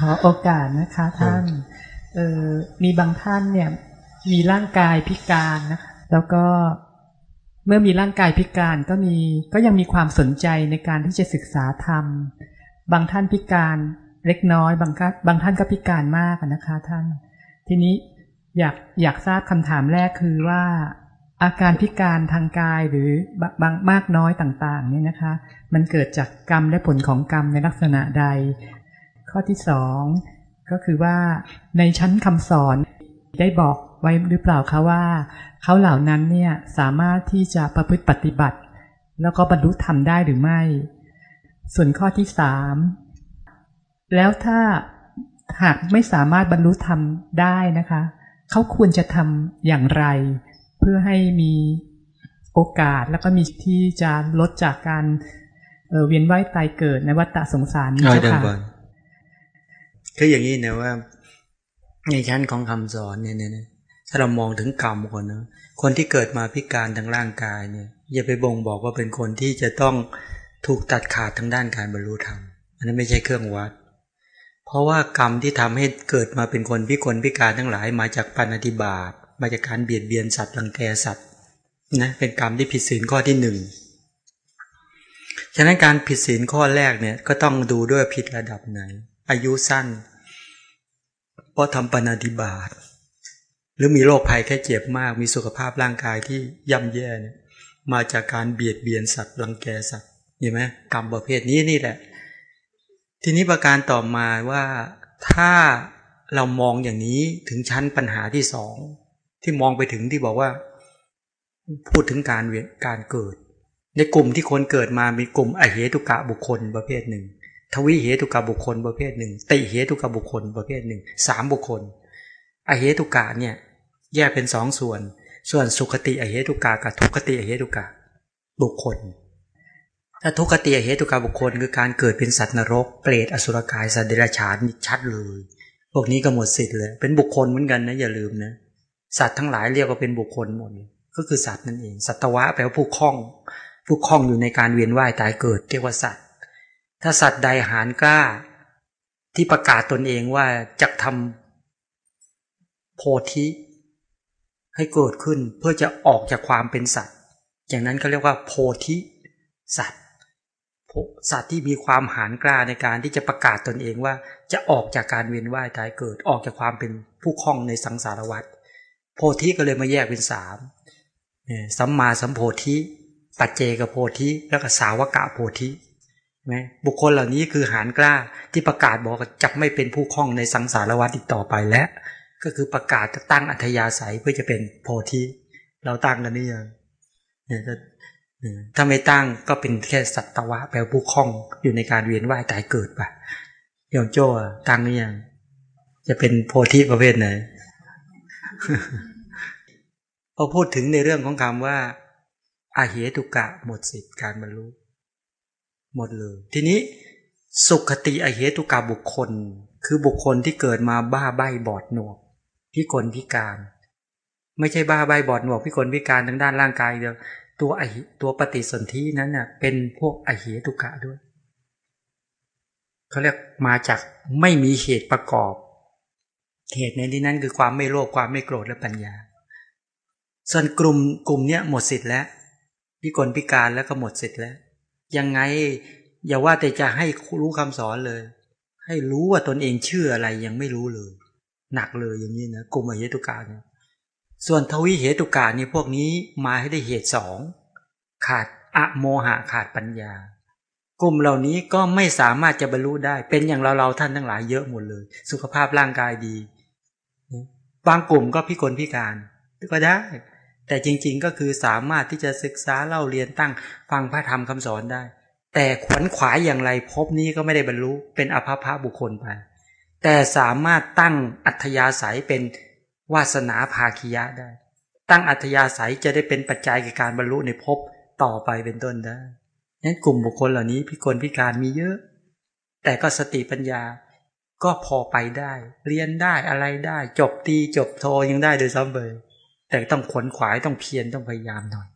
ขอโอกาสนะคะท่านเออมีบางท่านเนี่ย มีร่างกายพิการนะคะ แล้วก็เมื่อมีร่างกายพิการก็มีก็ยังมีความสนใจในการที่จะศึกษาธรรม บางท่านพิการเล็กน้อย บางบางท่านก็พิการมากนะคะ ท่าน ทีนี้อยากอยากทราบคำถามแรกคือว่า อาการพิการทางกายหรือบางมากน้อยต่างๆเนี่ยนะคะ มันเกิดจากกรรมและผลของกรรมในลักษณะใด ข้อที่สองก็คือว่าในชั้นคำสอนได้บอกไว้หรือเปล่าคะว่า เขาเหล่านั้นเนี่ยสามารถที่จะประพฤติปฏิบัติ แล้วก็บรรลุธรรมได้หรือไม่ ส่วนข้อที่สามแล้วถ้าหากไม่สามารถบรรลุธรรมได้นะคะ เขาควรจะทำอย่างไร เพื่อให้มีโอกาสแล้วก็มีที่จะลดจากการเเวียนว่ายตายเกิดในวัฏฏะสงสารนี้ค่ะ คืออย่างนี้นะว่า ในชั้นของคำสอนเนี่ยเนี่ยถ้าเรามองถึงกรรมก่อนนะคนที่เกิดมาพิการทางร่างกายเนี่ยอย่าไปบ่งบอกว่าเป็นคนที่จะต้องถูกตัดขาดทางด้านการบรรลุธรรมอันนั้นไม่ใช่เครื่องวัด เพราะว่ากรรมที่ทำให้เกิดมาเป็นคนพิกลพิการทั้งหลายมาจากปัญติบาตมาจากการเบียดเบียนสัตว์รังแกสัตว์นะเป็นกรรมที่ผิดศีลข้อที่หนึ่งฉะนั้นการผิดศีลข้อแรกเนี่ยก็ต้องดูด้วยผิดระดับไหน อายุสั้น เพราะทำปณติบาตหรือมีโรคภัยแค่เจ็บมาก มีสุขภาพร่างกายที่ย่ำแย่เนี่ยมาจากการเบียดเบียนสัตว์รังแกสัตว์เห็นไหมกรรมประเภทนี้นี่แหละ ทีนี้ประการต่อมาว่าถ้าเรามองอย่างนี้ถึงชั้นปัญหาที่สอง ที่มองไปถึงที่บอกว่า พูดถึงการเวียนการเกิด ในกลุ่มที่คนเกิดมามีกลุ่มอเหตุกะบุคคลประเภทหนึ่ง ทวิเหตุกะบุคคลประเภทหนึ่ง ติเหตุกะบุคคลประเภทหนึ่งสามบุคคลอเหตุกะเนี่ยแยกเป็นสองส่วน ส่วนสุขติอเหตุกากับทุกขติอเหตุกาบุคคล ถ้าทุกขติอเหตุกาบุคคลคือการเกิดเป็นสัตว์นรก เปรตอสุรกายสัตว์เดรัจฉานชัดเลยพวกนี้ก็หมดสิทธิ์เลย เป็นบุคคลเหมือนกันนะอย่าลืมนะสัตว์ทั้งหลายเรียกว่าเป็นบุคคลหมดก็คือสัตว์นั่นเอง สัตวะแปลว่าผู้คล้อง ผู้คล้องอยู่ในการเวียนว่ายตายเกิด เรียกว่าสัตว์ ถ้าสัตว์ใดหารกล้า ที่ประกาศตนเองว่าจะทำโพธิให้เกิดขึ้นเพื่อจะออกจากความเป็นสัตว์ อย่างนั้นเขาเรียกว่า โพธิสัตว์สัตว์ที่มีความหานกล้าในการที่จะประกาศตนเองว่าจะออกจากการเวียนว่ายตายเกิดออกจากความเป็นผู้คล้องในสังสารวัฏโพธิก็เลยมาแยกเป็นสามสัมมาสัมโพธิปัจเจกโพธิแล้วก็สาวกะโพธิ ไหมบุคคลเหล่านี้คือหานกล้าที่ประกาศบอกจะไม่เป็นผู้คล้องในสังสารวัฏอีกต่อไปแล้วก็คือประกาศจะตั้งอัธยาศัยเพื่อจะเป็นโพธิเราตั้งกันนี่ยังเนี่ยถ้าไม่ตั้งก็เป็นแค่สัตวะแปลผู้คล้องอยู่ในการเวียนว่ายตายเกิดปะยองโจ้ตั้งนี่ยังจะเป็นโพธิประเภทไหนพอพูดถึงในเรื่องของคำว่าอาเหตุกะหมดสิทธิการบรรลุ หมดเลย ทีนี้สุขติอเหตุกะบุคคล คือบุคคลที่เกิดมาบ้าใบบอดหนวกพิกลพิการ ไม่ใช่บ้าใบบอดหนวกพิกลพิการทางด้านร่างกายเดียวตัวไอตัวปฏิสนธินั้นเน่ะเป็นพวกไอเหตุกะด้วยเขาเรียกมาจากไม่มีเหตุประกอบ เหตุในที่นั้นคือความไม่โลภความไม่โกรธและปัญญา ส่วนกลุ่มกลุ่มเนี้ยหมดสิทธิ์แล้วพิกลพิการแล้วก็หมดสิทธิ์แล้ว ยังไง อย่าว่าแต่จะให้รู้คำสอนเลย ให้รู้ว่าตนเองเชื่ออะไรยังไม่รู้เลย หนักเลยอย่างนี้นะกลุ่มอเหตุกาเนี่ยส่วนทวิเหตุกาเนี่ยพวกนี้มาให้ได้เหตุสองขาดอะโมหะขาดปัญญา กลุ่มเหล่านี้ก็ไม่สามารถจะบรรลุได้ เป็นอย่างเราเราท่านทั้งหลายเยอะหมดเลย สุขภาพร่างกายดี บางกลุ่มก็พิกลพิการก็ได้ แต่จริง ๆ ก็คือสามารถที่จะศึกษาเล่าเรียนตั้งฟังพระธรรมคำสอนได้ แต่ขวนขวายอย่างไรพบนี้ก็ไม่ได้บรรลุเป็นอภพะบุคคลไป แต่สามารถตั้งอัธยาศัยเป็นวาสนาภาคียะได้ ตั้งอัธยาศัยจะได้เป็นปัจจัยในการบรรลุในภพต่อไปเป็นต้นได้นั้นกลุ่มบุคคลเหล่านี้พิกลพิการมีเยอะ แต่ก็สติปัญญาก็พอไปได้ เรียนได้อะไรได้ จบตีจบโทยังได้โดยซ้ำเลย แต่ต้องขวนขวายต้องเพียรต้องพยายามหน่อย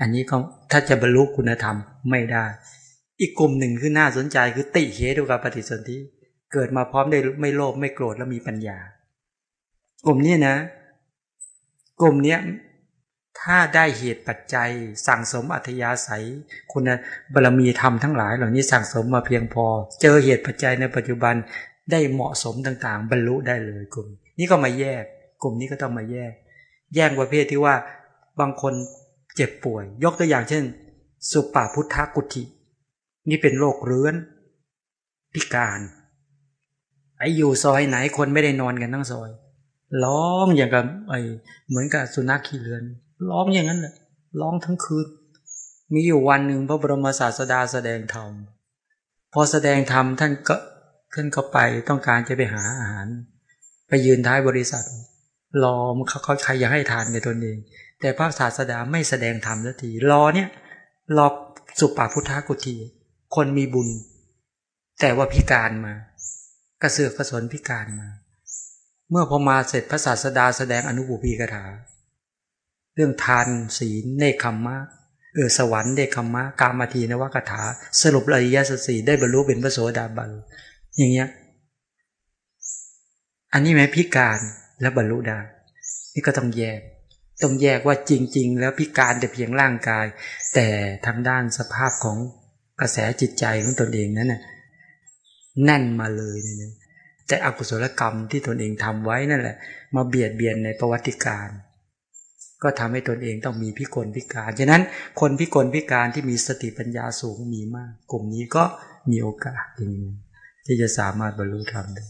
อันนี้ก็ถ้าจะบรรลุคุณธรรมไม่ได้ อีกกลุ่มหนึ่งคือน่าสนใจคือติเหตุกับปฏิสนธิเกิดมาพร้อมได้ไม่โลภไม่โกรธแล้วมีปัญญา กลุ่มนี้นะ กลุ่มเนี้ยถ้าได้เหตุปัจจัย สั่งสมอัธยาศัย คุณบารมีธรรมทั้งหลาย เหล่านี้สั่งสมมาเพียงพอ เจอเหตุปัจจัยในปัจจุบันได้เหมาะสมต่างๆ บรรลุได้เลยกลุ่ม นี้ก็มาแยก กลุ่มนี้ก็ต้องมาแยก แยกประเภทที่ว่าบางคนเจ็บป่วย ยกตัวอย่างเช่น สุปาพุทธกุฏินี่เป็นโรคเรื้อน พิการไอ้อยู่ซอยไหนคนไม่ได้นอนกันทั้งซอย ร้องอย่างกับไอเหมือนกับสุนัขขี้เลือน ร้องอย่างนั้นแหละร้องทั้งคืน มีอยู่วันหนึ่งพระบรมศาสดาแสดงธรรมพอแสดงธรรมท่านก็ขึ้นเข้าไปต้องการจะไปหาอาหาร ไปยืนท้ายบริษัท รอมันเขาเขาใครอยากให้ทานในตนเอง แต่พระศาสดาไม่แสดงธรรมสักทีรอเนี่ยรอสุปปาพุทธกุฏิคนมีบุญ แต่ว่าพิการมา กระเสือกกระสนพิการมา เมื่อพอมาเสร็จพระศาสดาแสดงอนุบุพีกถา เรื่องทานศีลเนคขมมะเออสวรรค์เนคขมมะกามาทีนวกถา สรุปอริยสัจสีได้บรรลุเป็นพระโสดาบันอย่างเงี้ยอันนี้แม้พิการ และบรรลุได้ นี่ก็ต้องแยก ต้องแยกว่าจริง ๆ แล้วพิการแต่เพียงร่างกาย แต่ทางด้านสภาพของกระแสจิตใจของตนเองนั้นน่ะแน่นมาเลยเนี่ยแต่อกุศลกรรมที่ตนเองทำไว้นั่นแหละ มาเบียดเบียนในประวัติการ ก็ทำให้ตนเองต้องมีพิกลพิการ ฉะนั้นคนพิกลพิการที่มีสติปัญญาสูงมีมาก กลุ่มนี้ก็มีโอกาสอย่างที่จะสามารถบรรลุธรรมได้